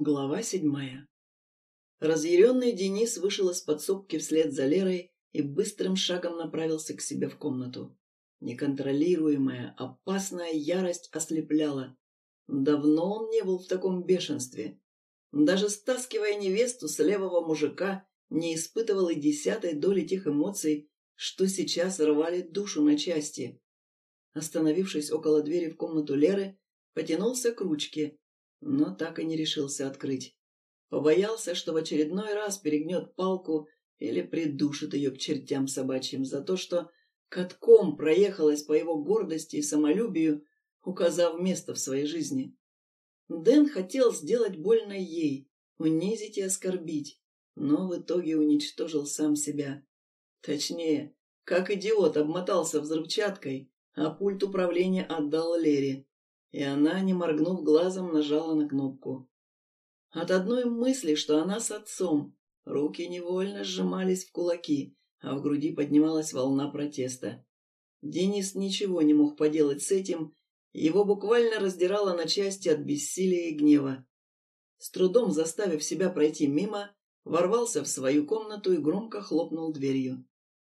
Глава седьмая. Разъяренный Денис вышел из подсобки вслед за Лерой и быстрым шагом направился к себе в комнату. Неконтролируемая, опасная ярость ослепляла. Давно он не был в таком бешенстве. Даже стаскивая невесту с левого мужика, не испытывал и десятой доли тех эмоций, что сейчас рвали душу на части. Остановившись около двери в комнату Леры, потянулся к ручке, но так и не решился открыть. Побоялся, что в очередной раз перегнет палку или придушит ее к чертям собачьим за то, что катком проехалась по его гордости и самолюбию, указав место в своей жизни. Дэн хотел сделать больно ей, унизить и оскорбить, но в итоге уничтожил сам себя. Точнее, как идиот обмотался взрывчаткой, а пульт управления отдал Лере и она, не моргнув глазом, нажала на кнопку. От одной мысли, что она с отцом, руки невольно сжимались в кулаки, а в груди поднималась волна протеста. Денис ничего не мог поделать с этим, его буквально раздирало на части от бессилия и гнева. С трудом заставив себя пройти мимо, ворвался в свою комнату и громко хлопнул дверью.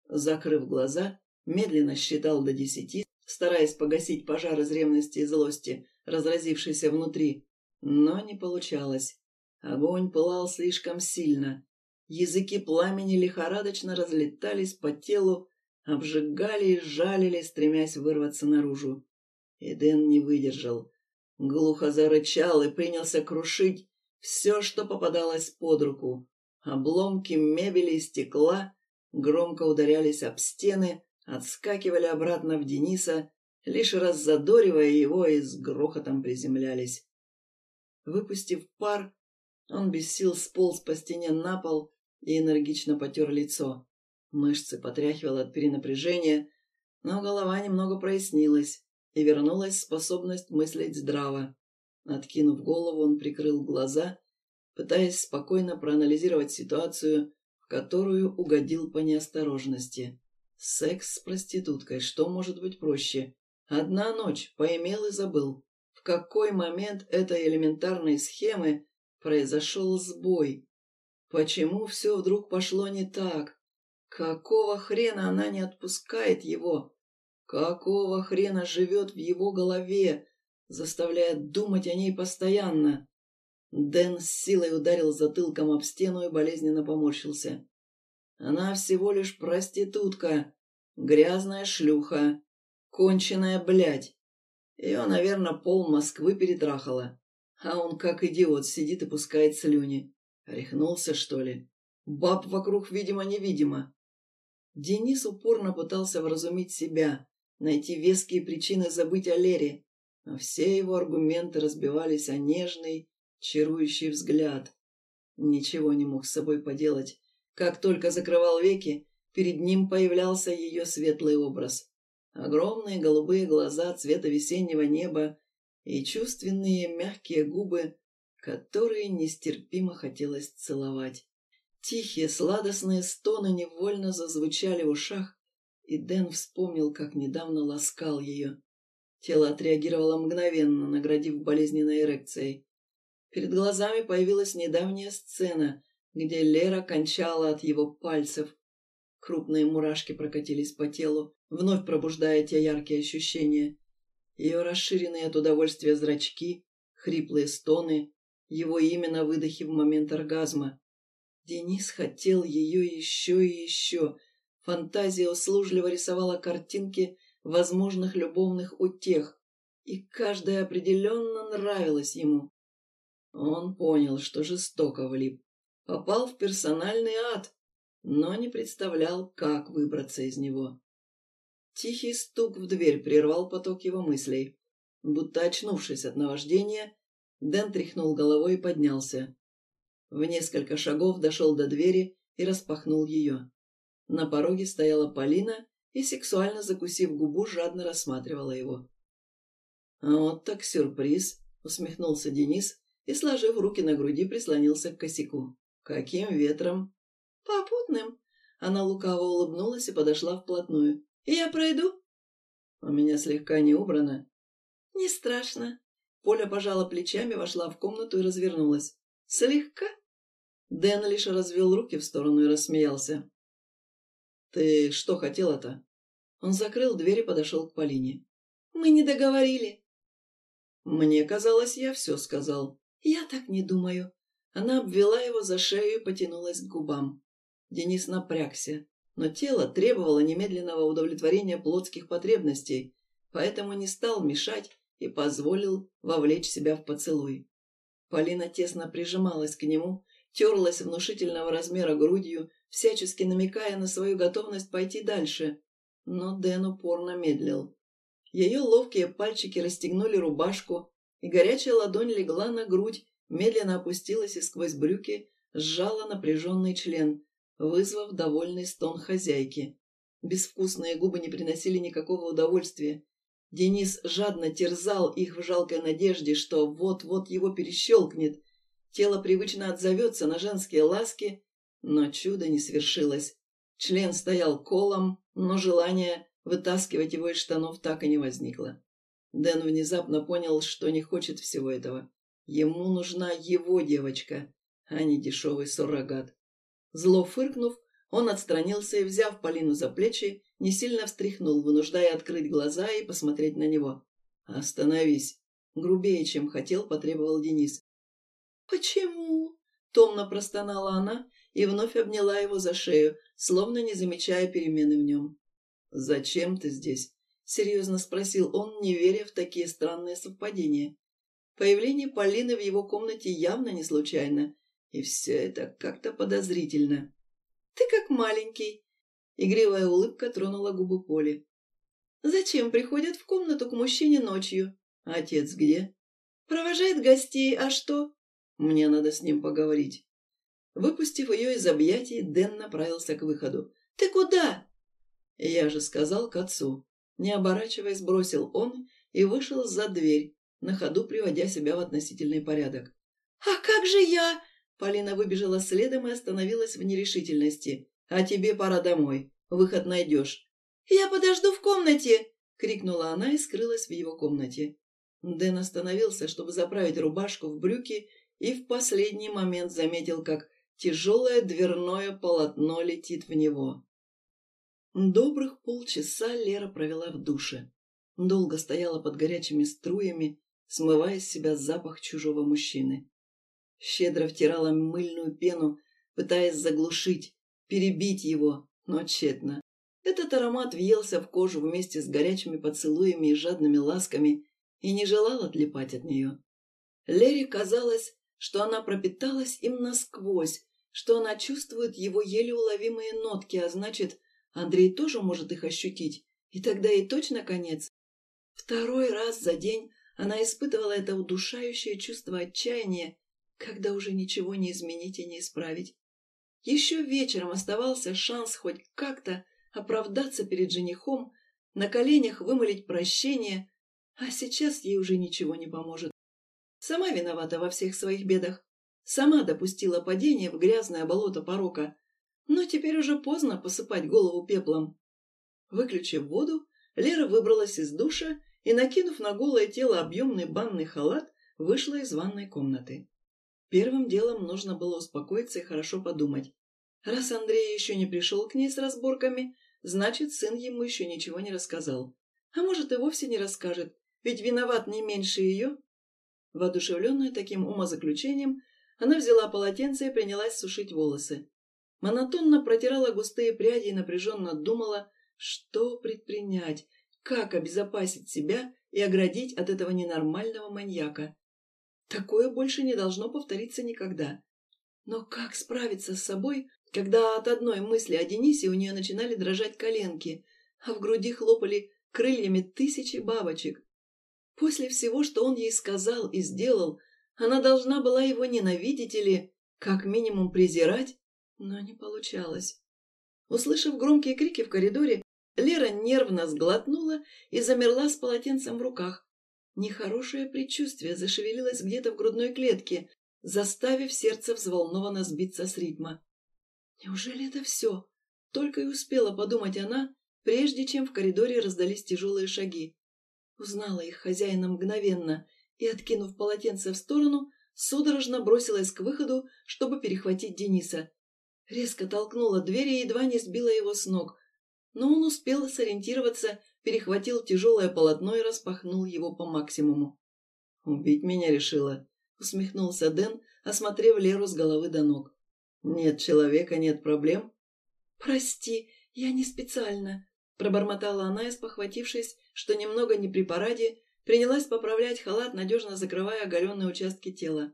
Закрыв глаза, медленно считал до десяти, стараясь погасить пожар из ревности и злости, разразившийся внутри. Но не получалось. Огонь пылал слишком сильно. Языки пламени лихорадочно разлетались по телу, обжигали и жалили, стремясь вырваться наружу. Эден не выдержал. Глухо зарычал и принялся крушить все, что попадалось под руку. Обломки мебели и стекла громко ударялись об стены, отскакивали обратно в Дениса, лишь раз задоривая его и с грохотом приземлялись. Выпустив пар, он без сил сполз по стене на пол и энергично потер лицо. Мышцы потряхивало от перенапряжения, но голова немного прояснилась, и вернулась способность мыслить здраво. Откинув голову, он прикрыл глаза, пытаясь спокойно проанализировать ситуацию, в которую угодил по неосторожности. Секс с проституткой, что может быть проще? Одна ночь, поимел и забыл. В какой момент этой элементарной схемы произошел сбой? Почему все вдруг пошло не так? Какого хрена она не отпускает его? Какого хрена живет в его голове, заставляя думать о ней постоянно? Дэн с силой ударил затылком об стену и болезненно поморщился. Она всего лишь проститутка, грязная шлюха, конченая блядь. Ее, наверное, пол Москвы перетрахала. А он, как идиот, сидит и пускает слюни. Рехнулся, что ли? Баб вокруг, видимо, невидимо. Денис упорно пытался вразумить себя, найти веские причины забыть о Лере, но все его аргументы разбивались о нежный, чарующий взгляд. Ничего не мог с собой поделать. Как только закрывал веки, перед ним появлялся ее светлый образ. Огромные голубые глаза цвета весеннего неба и чувственные мягкие губы, которые нестерпимо хотелось целовать. Тихие сладостные стоны невольно зазвучали в ушах, и Дэн вспомнил, как недавно ласкал ее. Тело отреагировало мгновенно, наградив болезненной эрекцией. Перед глазами появилась недавняя сцена, где Лера кончала от его пальцев. Крупные мурашки прокатились по телу, вновь пробуждая те яркие ощущения. Ее расширенные от удовольствия зрачки, хриплые стоны, его имя на выдохе в момент оргазма. Денис хотел ее еще и еще. Фантазия услужливо рисовала картинки возможных любовных утех, и каждая определенно нравилась ему. Он понял, что жестоко влип попал в персональный ад, но не представлял, как выбраться из него. Тихий стук в дверь прервал поток его мыслей. Будто очнувшись от наваждения, Дэн тряхнул головой и поднялся. В несколько шагов дошел до двери и распахнул ее. На пороге стояла Полина и, сексуально закусив губу, жадно рассматривала его. «А вот так сюрприз!» — усмехнулся Денис и, сложив руки на груди, прислонился к косяку. «Каким ветром?» «Попутным». Она лукаво улыбнулась и подошла вплотную. «Я пройду?» «У меня слегка не убрано». «Не страшно». Поля пожала плечами, вошла в комнату и развернулась. Слегка. Дэн лишь развел руки в сторону и рассмеялся. «Ты что хотела-то?» Он закрыл дверь и подошел к Полине. «Мы не договорили». «Мне казалось, я все сказал». «Я так не думаю». Она обвела его за шею и потянулась к губам. Денис напрягся, но тело требовало немедленного удовлетворения плотских потребностей, поэтому не стал мешать и позволил вовлечь себя в поцелуй. Полина тесно прижималась к нему, терлась внушительного размера грудью, всячески намекая на свою готовность пойти дальше, но Дэн упорно медлил. Ее ловкие пальчики расстегнули рубашку, и горячая ладонь легла на грудь, медленно опустилась и сквозь брюки сжала напряженный член, вызвав довольный стон хозяйки. Безвкусные губы не приносили никакого удовольствия. Денис жадно терзал их в жалкой надежде, что вот-вот его перещелкнет. Тело привычно отзовется на женские ласки, но чудо не свершилось. Член стоял колом, но желание вытаскивать его из штанов так и не возникло. Дэн внезапно понял, что не хочет всего этого. Ему нужна его девочка, а не дешевый суррогат. Зло фыркнув, он отстранился и, взяв Полину за плечи, не сильно встряхнул, вынуждая открыть глаза и посмотреть на него. «Остановись!» Грубее, чем хотел, потребовал Денис. «Почему?» — томно простонала она и вновь обняла его за шею, словно не замечая перемены в нем. «Зачем ты здесь?» — серьезно спросил он, не веря в такие странные совпадения. Появление Полины в его комнате явно не случайно, и все это как-то подозрительно. «Ты как маленький!» Игривая улыбка тронула губы Поли. «Зачем приходят в комнату к мужчине ночью? Отец где?» «Провожает гостей, а что?» «Мне надо с ним поговорить». Выпустив ее из объятий, Дэн направился к выходу. «Ты куда?» «Я же сказал к отцу». Не оборачиваясь, бросил он и вышел за дверь, на ходу приводя себя в относительный порядок. «А как же я?» Полина выбежала следом и остановилась в нерешительности. «А тебе пора домой. Выход найдешь». «Я подожду в комнате!» — крикнула она и скрылась в его комнате. Дэн остановился, чтобы заправить рубашку в брюки, и в последний момент заметил, как тяжелое дверное полотно летит в него. Добрых полчаса Лера провела в душе. Долго стояла под горячими струями, смывая с себя запах чужого мужчины. Щедро втирала мыльную пену, пытаясь заглушить, перебить его, но тщетно. Этот аромат въелся в кожу вместе с горячими поцелуями и жадными ласками и не желал отлипать от нее. Лере казалось, что она пропиталась им насквозь, что она чувствует его еле уловимые нотки, а значит, Андрей тоже может их ощутить, и тогда ей точно конец. Второй раз за день она испытывала это удушающее чувство отчаяния когда уже ничего не изменить и не исправить. Еще вечером оставался шанс хоть как-то оправдаться перед женихом, на коленях вымолить прощение, а сейчас ей уже ничего не поможет. Сама виновата во всех своих бедах, сама допустила падение в грязное болото порока, но теперь уже поздно посыпать голову пеплом. Выключив воду, Лера выбралась из душа и, накинув на голое тело объемный банный халат, вышла из ванной комнаты. Первым делом нужно было успокоиться и хорошо подумать. Раз Андрей еще не пришел к ней с разборками, значит, сын ему еще ничего не рассказал. А может, и вовсе не расскажет, ведь виноват не меньше ее. Воодушевленная таким умозаключением, она взяла полотенце и принялась сушить волосы. Монотонно протирала густые пряди и напряженно думала, что предпринять, как обезопасить себя и оградить от этого ненормального маньяка. Такое больше не должно повториться никогда. Но как справиться с собой, когда от одной мысли о Денисе у нее начинали дрожать коленки, а в груди хлопали крыльями тысячи бабочек? После всего, что он ей сказал и сделал, она должна была его ненавидеть или, как минимум, презирать, но не получалось. Услышав громкие крики в коридоре, Лера нервно сглотнула и замерла с полотенцем в руках. Нехорошее предчувствие зашевелилось где-то в грудной клетке, заставив сердце взволнованно сбиться с ритма. Неужели это все? Только и успела подумать она, прежде чем в коридоре раздались тяжелые шаги. Узнала их хозяина мгновенно и, откинув полотенце в сторону, судорожно бросилась к выходу, чтобы перехватить Дениса. Резко толкнула дверь и едва не сбила его с ног. Но он успел сориентироваться, перехватил тяжелое полотно и распахнул его по максимуму. «Убить меня решила», — усмехнулся Дэн, осмотрев Леру с головы до ног. «Нет человека, нет проблем». «Прости, я не специально», — пробормотала она, спохватившись, что немного не при параде, принялась поправлять халат, надежно закрывая оголенные участки тела.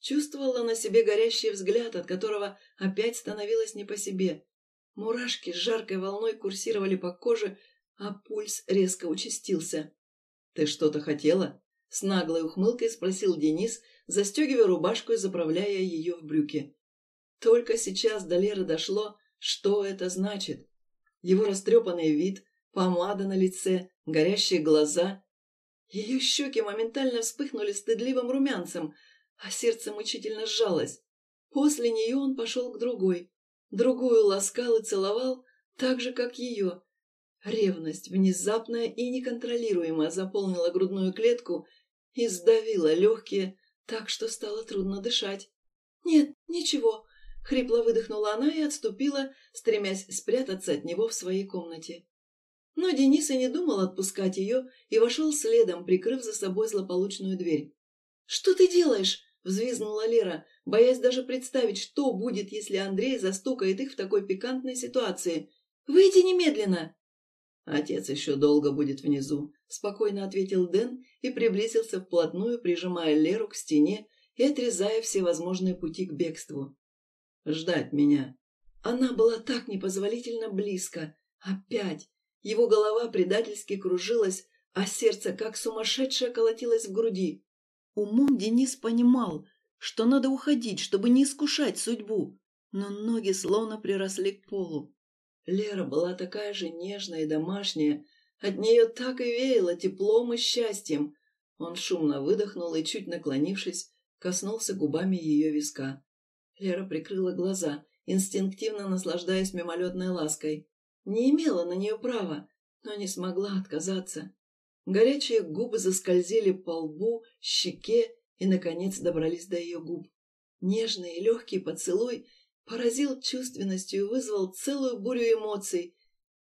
Чувствовала на себе горящий взгляд, от которого опять становилось не по себе. Мурашки с жаркой волной курсировали по коже, а пульс резко участился. «Ты что-то хотела?» — с наглой ухмылкой спросил Денис, застегивая рубашку и заправляя ее в брюки. Только сейчас до Леры дошло, что это значит. Его растрепанный вид, помада на лице, горящие глаза. Ее щеки моментально вспыхнули стыдливым румянцем, а сердце мучительно сжалось. После нее он пошел к другой. Другую ласкал и целовал, так же, как ее. Ревность, внезапная и неконтролируемая, заполнила грудную клетку и сдавила легкие, так что стало трудно дышать. «Нет, ничего», — хрипло выдохнула она и отступила, стремясь спрятаться от него в своей комнате. Но Денис и не думал отпускать ее и вошел следом, прикрыв за собой злополучную дверь. «Что ты делаешь?» Взвизгнула Лера, боясь даже представить, что будет, если Андрей застукает их в такой пикантной ситуации. «Выйди немедленно!» «Отец еще долго будет внизу», — спокойно ответил Дэн и приблизился вплотную, прижимая Леру к стене и отрезая все возможные пути к бегству. «Ждать меня». Она была так непозволительно близко. Опять. Его голова предательски кружилась, а сердце, как сумасшедшее, колотилось в груди. Умом Денис понимал, что надо уходить, чтобы не искушать судьбу, но ноги словно приросли к полу. Лера была такая же нежная и домашняя, от нее так и веяло теплом и счастьем. Он шумно выдохнул и, чуть наклонившись, коснулся губами ее виска. Лера прикрыла глаза, инстинктивно наслаждаясь мимолетной лаской. Не имела на нее права, но не смогла отказаться. Горячие губы заскользили по лбу, щеке и, наконец, добрались до ее губ. Нежный и легкий поцелуй поразил чувственностью и вызвал целую бурю эмоций.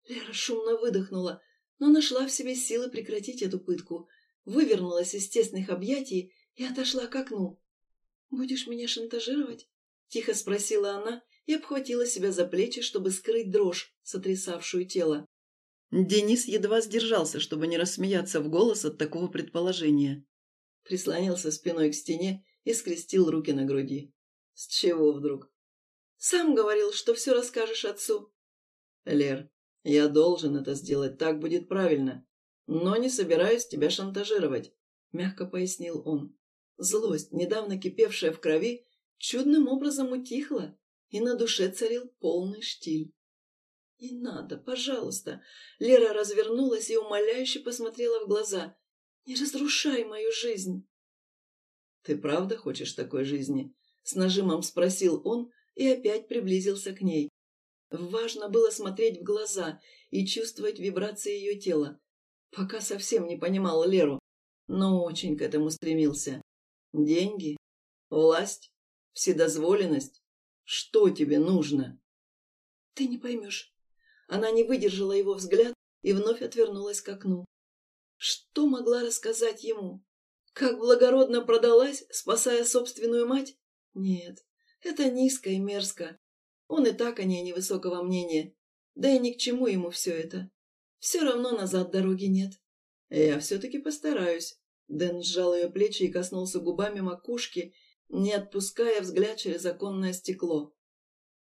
Лера шумно выдохнула, но нашла в себе силы прекратить эту пытку, вывернулась из тесных объятий и отошла к окну. «Будешь меня шантажировать?» — тихо спросила она и обхватила себя за плечи, чтобы скрыть дрожь, сотрясавшую тело. Денис едва сдержался, чтобы не рассмеяться в голос от такого предположения. Прислонился спиной к стене и скрестил руки на груди. С чего вдруг? Сам говорил, что все расскажешь отцу. Лер, я должен это сделать, так будет правильно. Но не собираюсь тебя шантажировать, мягко пояснил он. Злость, недавно кипевшая в крови, чудным образом утихла, и на душе царил полный штиль. «Не надо, пожалуйста!» Лера развернулась и умоляюще посмотрела в глаза. «Не разрушай мою жизнь!» «Ты правда хочешь такой жизни?» С нажимом спросил он и опять приблизился к ней. Важно было смотреть в глаза и чувствовать вибрации ее тела. Пока совсем не понимал Леру, но очень к этому стремился. Деньги? Власть? Вседозволенность? Что тебе нужно? Ты не поймешь. Она не выдержала его взгляд и вновь отвернулась к окну. Что могла рассказать ему? Как благородно продалась, спасая собственную мать? Нет, это низко и мерзко. Он и так о ней невысокого мнения. Да и ни к чему ему все это. Все равно назад дороги нет. Я все-таки постараюсь. Дэн сжал ее плечи и коснулся губами макушки, не отпуская взгляд через оконное стекло.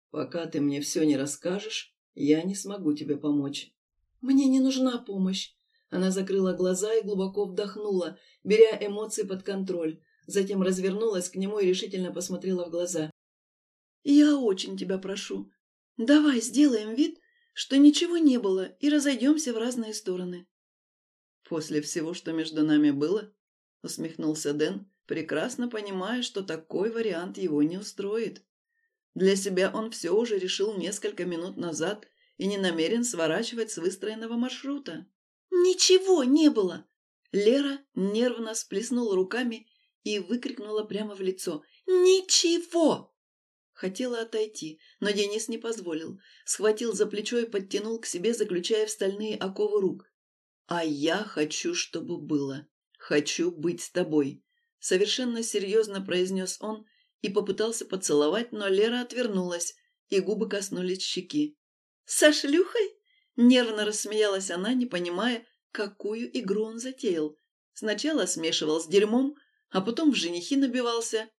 «Пока ты мне все не расскажешь, я не смогу тебе помочь. Мне не нужна помощь. Она закрыла глаза и глубоко вдохнула, беря эмоции под контроль. Затем развернулась к нему и решительно посмотрела в глаза. «Я очень тебя прошу. Давай сделаем вид, что ничего не было, и разойдемся в разные стороны». «После всего, что между нами было?» — усмехнулся Дэн, прекрасно понимая, что такой вариант его не устроит. Для себя он все уже решил несколько минут назад и не намерен сворачивать с выстроенного маршрута. «Ничего не было!» Лера нервно сплеснула руками и выкрикнула прямо в лицо «Ничего!». Хотела отойти, но Денис не позволил. Схватил за плечо и подтянул к себе, заключая в стальные оковы рук. «А я хочу, чтобы было. Хочу быть с тобой», — совершенно серьезно произнес он и попытался поцеловать, но Лера отвернулась, и губы коснулись щеки. «Со шлюхой?» — нервно рассмеялась она, не понимая, какую игру он затеял. Сначала смешивал с дерьмом, а потом в женихи набивался.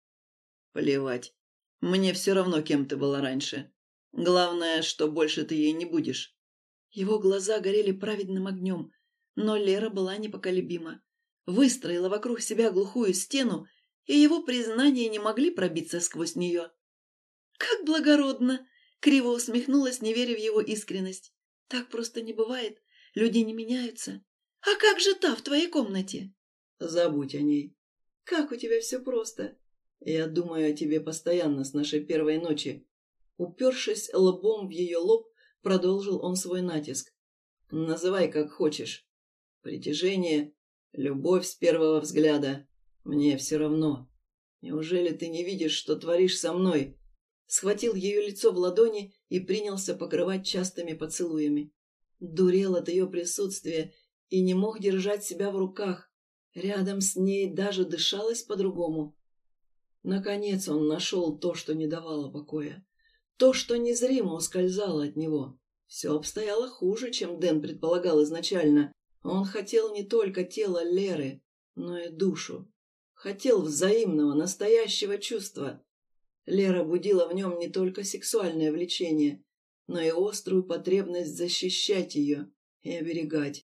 Плевать. Мне все равно, кем ты была раньше. Главное, что больше ты ей не будешь. Его глаза горели праведным огнем, но Лера была непоколебима. Выстроила вокруг себя глухую стену, и его признания не могли пробиться сквозь нее. «Как благородно!» — криво усмехнулась, не веря в его искренность. «Так просто не бывает. Люди не меняются. А как же та в твоей комнате?» «Забудь о ней. Как у тебя все просто!» «Я думаю о тебе постоянно с нашей первой ночи». Упершись лбом в ее лоб, продолжил он свой натиск. «Называй как хочешь. Притяжение, любовь с первого взгляда. Мне все равно. Неужели ты не видишь, что творишь со мной?» Схватил ее лицо в ладони и принялся покрывать частыми поцелуями. Дурел от ее присутствия и не мог держать себя в руках. Рядом с ней даже дышалось по-другому. Наконец он нашел то, что не давало покоя. То, что незримо ускользало от него. Все обстояло хуже, чем Дэн предполагал изначально. Он хотел не только тело Леры, но и душу. Хотел взаимного, настоящего чувства. Лера будила в нем не только сексуальное влечение, но и острую потребность защищать ее и оберегать.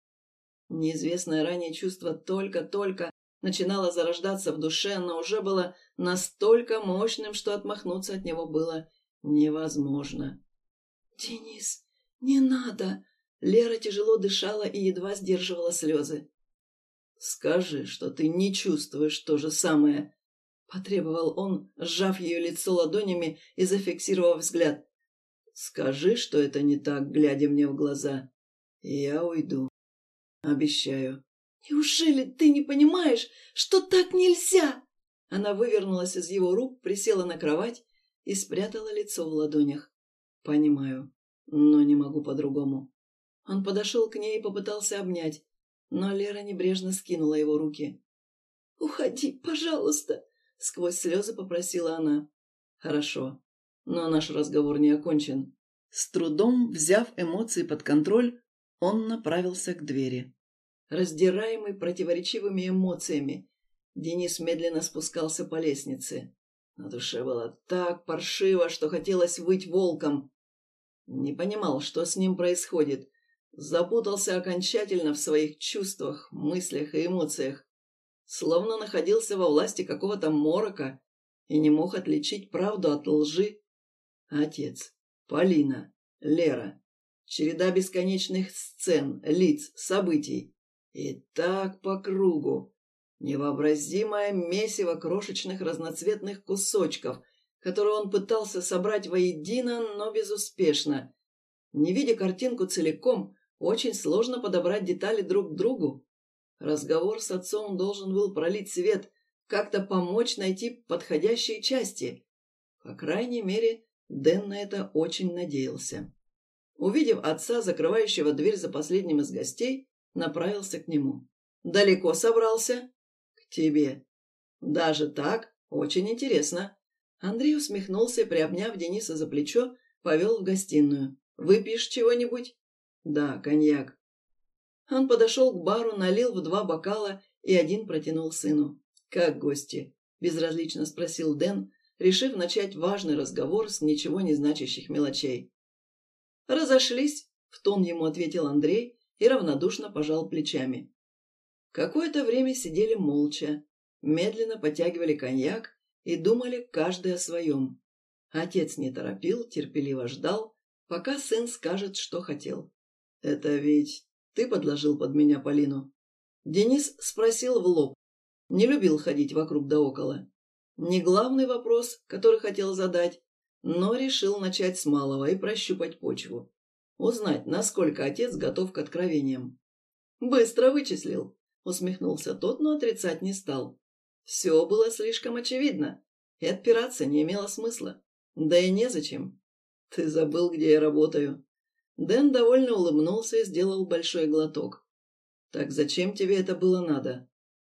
Неизвестное ранее чувство только-только начинало зарождаться в душе, но уже было настолько мощным, что отмахнуться от него было невозможно. «Денис, не надо!» Лера тяжело дышала и едва сдерживала слезы. «Скажи, что ты не чувствуешь то же самое», — потребовал он, сжав ее лицо ладонями и зафиксировав взгляд. «Скажи, что это не так, глядя мне в глаза, я уйду. Обещаю». «Неужели ты не понимаешь, что так нельзя?» Она вывернулась из его рук, присела на кровать и спрятала лицо в ладонях. «Понимаю, но не могу по-другому». Он подошел к ней и попытался обнять, но Лера небрежно скинула его руки. «Уходи, пожалуйста!» — сквозь слезы попросила она. «Хорошо, но наш разговор не окончен». С трудом, взяв эмоции под контроль, он направился к двери. Раздираемый противоречивыми эмоциями, Денис медленно спускался по лестнице. На душе было так паршиво, что хотелось выть волком. Не понимал, что с ним происходит. Запутался окончательно в своих чувствах, мыслях и эмоциях. Словно находился во власти какого-то морока и не мог отличить правду от лжи. Отец, Полина, Лера. Череда бесконечных сцен, лиц, событий. И так по кругу. Невообразимое месиво крошечных разноцветных кусочков, которые он пытался собрать воедино, но безуспешно. Не видя картинку целиком, очень сложно подобрать детали друг к другу. Разговор с отцом должен был пролить свет, как-то помочь найти подходящие части. По крайней мере, Дэн на это очень надеялся. Увидев отца, закрывающего дверь за последним из гостей, направился к нему. «Далеко собрался?» «К тебе». «Даже так? Очень интересно». Андрей усмехнулся приобняв Дениса за плечо, повел в гостиную. «Выпьешь чего-нибудь?» «Да, коньяк». Он подошел к бару, налил в два бокала и один протянул сыну. «Как гости?» – безразлично спросил Дэн, решив начать важный разговор с ничего не значащих мелочей. «Разошлись», — в тон ему ответил Андрей и равнодушно пожал плечами. Какое-то время сидели молча, медленно потягивали коньяк и думали каждый о своем. Отец не торопил, терпеливо ждал, пока сын скажет, что хотел. «Это ведь ты подложил под меня Полину?» Денис спросил в лоб. Не любил ходить вокруг да около. Не главный вопрос, который хотел задать, но решил начать с малого и прощупать почву. Узнать, насколько отец готов к откровениям. «Быстро вычислил», — усмехнулся тот, но отрицать не стал. Все было слишком очевидно, и отпираться не имело смысла. Да и незачем. Ты забыл, где я работаю. Дэн довольно улыбнулся и сделал большой глоток. Так зачем тебе это было надо?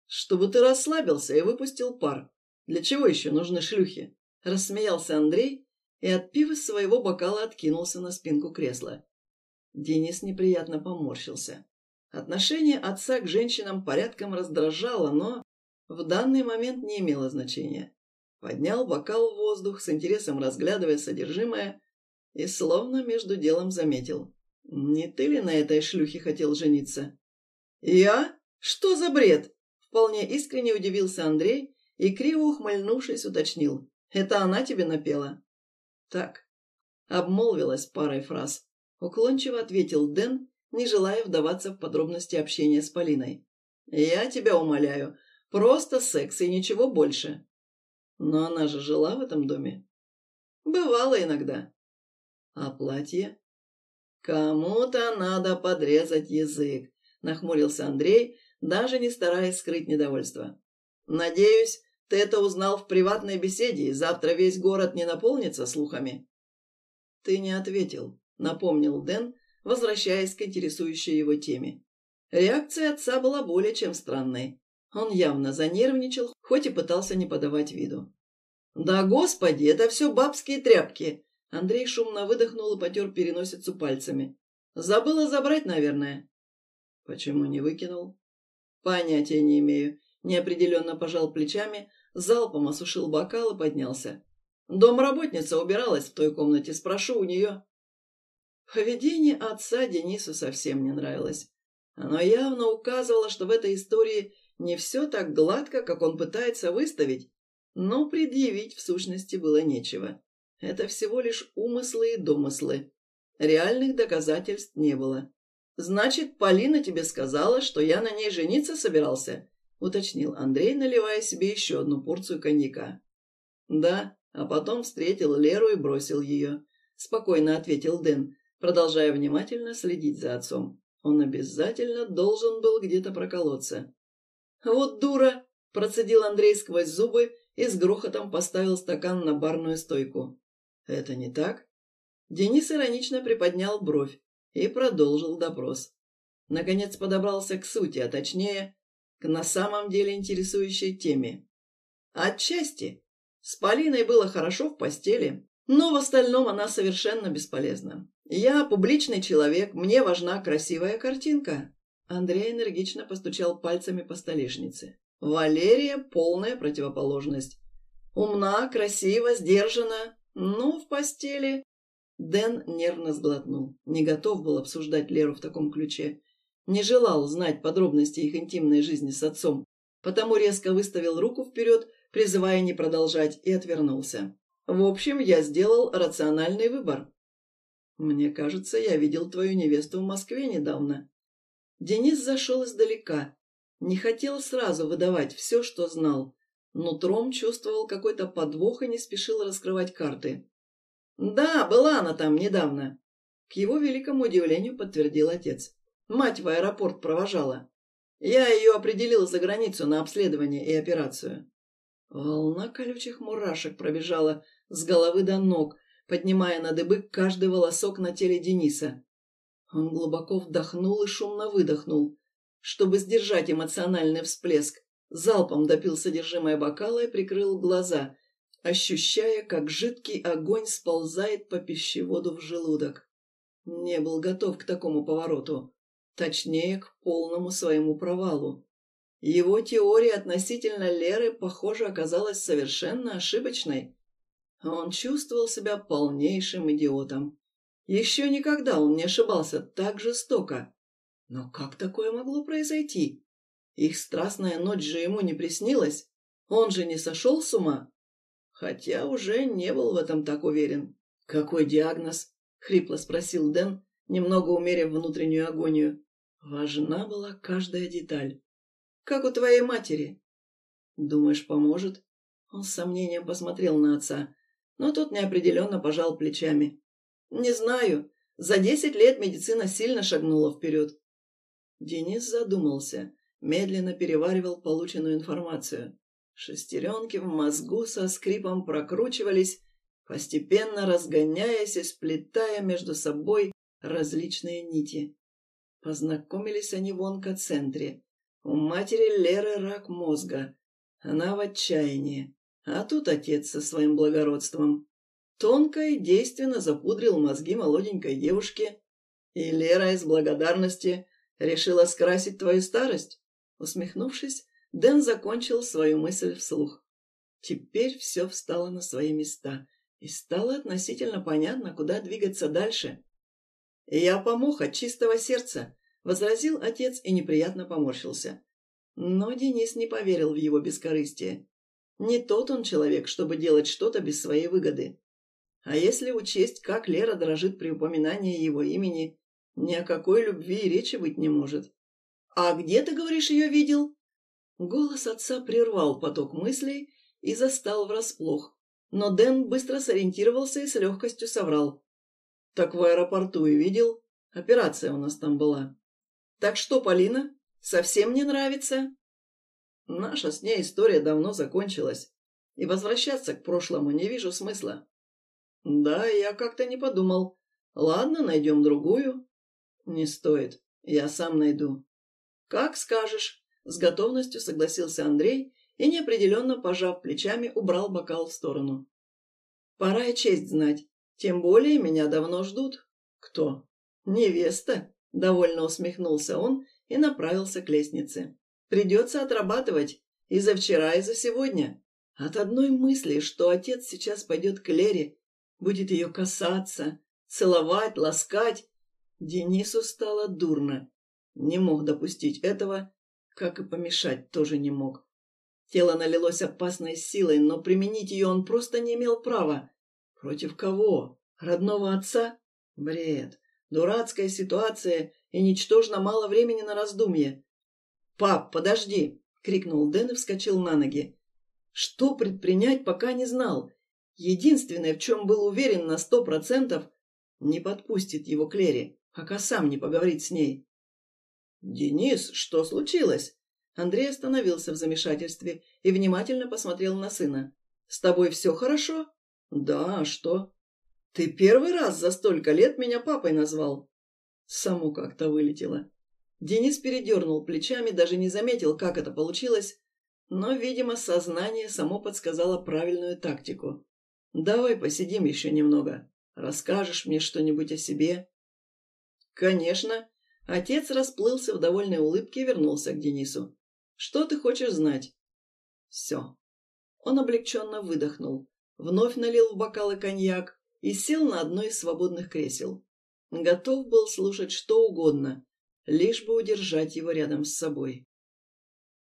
Чтобы ты расслабился и выпустил пар. Для чего еще нужны шлюхи? Рассмеялся Андрей и, отпив из своего бокала, откинулся на спинку кресла. Денис неприятно поморщился. Отношение отца к женщинам порядком раздражало, но в данный момент не имело значения. Поднял бокал в воздух, с интересом разглядывая содержимое, и словно между делом заметил. «Не ты ли на этой шлюхе хотел жениться?» «Я? Что за бред?» Вполне искренне удивился Андрей и, криво ухмыльнувшись, уточнил. «Это она тебе напела?» «Так». Обмолвилась парой фраз. Уклончиво ответил Дэн, не желая вдаваться в подробности общения с Полиной. «Я тебя умоляю, просто секс и ничего больше». «Но она же жила в этом доме?» «Бывало иногда». «А платье?» «Кому-то надо подрезать язык», — нахмурился Андрей, даже не стараясь скрыть недовольство. «Надеюсь, ты это узнал в приватной беседе, и завтра весь город не наполнится слухами?» «Ты не ответил», — напомнил Дэн, возвращаясь к интересующей его теме. Реакция отца была более чем странной. Он явно занервничал, хоть и пытался не подавать виду. «Да господи, это все бабские тряпки!» Андрей шумно выдохнул и потер переносицу пальцами. «Забыла забрать, наверное». «Почему не выкинул?» «Понятия не имею». Неопределенно пожал плечами, залпом осушил бокал и поднялся. Домработница убиралась в той комнате, спрошу у нее. Поведение отца Денису совсем не нравилось. Оно явно указывало, что в этой истории не все так гладко, как он пытается выставить, но предъявить в сущности было нечего. Это всего лишь умыслы и домыслы. Реальных доказательств не было. «Значит, Полина тебе сказала, что я на ней жениться собирался?» — уточнил Андрей, наливая себе еще одну порцию коньяка. «Да, а потом встретил Леру и бросил ее», — спокойно ответил Дэн, продолжая внимательно следить за отцом. Он обязательно должен был где-то проколоться. «Вот дура!» – процедил Андрей сквозь зубы и с грохотом поставил стакан на барную стойку. «Это не так?» Денис иронично приподнял бровь и продолжил допрос. Наконец подобрался к сути, а точнее, к на самом деле интересующей теме. Отчасти. С Полиной было хорошо в постели, но в остальном она совершенно бесполезна. Я публичный человек, мне важна красивая картинка. Андрей энергично постучал пальцами по столешнице. Валерия – полная противоположность. Умна, красива, сдержана, но в постели... Дэн нервно сглотнул. Не готов был обсуждать Леру в таком ключе. Не желал знать подробности их интимной жизни с отцом, потому резко выставил руку вперед, призывая не продолжать, и отвернулся. В общем, я сделал рациональный выбор. Мне кажется, я видел твою невесту в Москве недавно. Денис зашел издалека. Не хотел сразу выдавать все, что знал. Но Тром чувствовал какой-то подвох и не спешил раскрывать карты. «Да, была она там недавно», — к его великому удивлению подтвердил отец. «Мать в аэропорт провожала. Я ее определил за границу на обследование и операцию». Волна колючих мурашек пробежала с головы до ног, поднимая на дыбы каждый волосок на теле Дениса. Он глубоко вдохнул и шумно выдохнул, чтобы сдержать эмоциональный всплеск. Залпом допил содержимое бокала и прикрыл глаза, ощущая, как жидкий огонь сползает по пищеводу в желудок. Не был готов к такому повороту, точнее, к полному своему провалу. Его теория относительно Леры, похоже, оказалась совершенно ошибочной. Он чувствовал себя полнейшим идиотом. Еще никогда он не ошибался так жестоко. Но как такое могло произойти? Их страстная ночь же ему не приснилась. Он же не сошел с ума. Хотя уже не был в этом так уверен. «Какой диагноз?» — хрипло спросил Дэн, немного умерив внутреннюю агонию. Важна была каждая деталь. «Как у твоей матери?» «Думаешь, поможет?» Он с сомнением посмотрел на отца но тот неопределенно пожал плечами. «Не знаю. За десять лет медицина сильно шагнула вперед». Денис задумался, медленно переваривал полученную информацию. Шестеренки в мозгу со скрипом прокручивались, постепенно разгоняясь и сплетая между собой различные нити. Познакомились они в онкоцентре. У матери Леры рак мозга. Она в отчаянии. А тут отец со своим благородством. Тонко и действенно запудрил мозги молоденькой девушке. И Лера из благодарности решила скрасить твою старость. Усмехнувшись, Дэн закончил свою мысль вслух. Теперь все встало на свои места, и стало относительно понятно, куда двигаться дальше. «Я помог от чистого сердца», — возразил отец и неприятно поморщился. Но Денис не поверил в его бескорыстие. Не тот он человек, чтобы делать что-то без своей выгоды. А если учесть, как Лера дрожит при упоминании его имени, ни о какой любви и речи быть не может. «А где, ты говоришь, ее видел?» Голос отца прервал поток мыслей и застал врасплох. Но Дэн быстро сориентировался и с легкостью соврал. «Так в аэропорту и видел. Операция у нас там была». «Так что, Полина, совсем не нравится?» «Наша с ней история давно закончилась, и возвращаться к прошлому не вижу смысла». «Да, я как-то не подумал. Ладно, найдем другую». «Не стоит. Я сам найду». «Как скажешь», — с готовностью согласился Андрей и, неопределенно пожав плечами, убрал бокал в сторону. «Пора и честь знать. Тем более меня давно ждут». «Кто?» «Невеста», — довольно усмехнулся он и направился к лестнице. «Придется отрабатывать и за вчера, и за сегодня. От одной мысли, что отец сейчас пойдет к Лере, будет ее касаться, целовать, ласкать, Денису стало дурно. Не мог допустить этого, как и помешать тоже не мог. Тело налилось опасной силой, но применить ее он просто не имел права. Против кого? Родного отца? Бред. Дурацкая ситуация и ничтожно мало времени на раздумье. «Пап, подожди!» — крикнул Дэн и вскочил на ноги. Что предпринять, пока не знал. Единственное, в чем был уверен на сто процентов, не подпустит его к Лере пока сам не поговорит с ней. «Денис, что случилось?» Андрей остановился в замешательстве и внимательно посмотрел на сына. «С тобой все хорошо?» «Да, а что?» «Ты первый раз за столько лет меня папой назвал». Саму как-то вылетело. Денис передернул плечами, даже не заметил, как это получилось, но, видимо, сознание само подсказало правильную тактику. «Давай посидим еще немного. Расскажешь мне что-нибудь о себе?» «Конечно». Отец расплылся в довольной улыбке и вернулся к Денису. «Что ты хочешь знать?» «Все». Он облегченно выдохнул, вновь налил в бокалы коньяк и сел на одно из свободных кресел. Готов был слушать что угодно, лишь бы удержать его рядом с собой.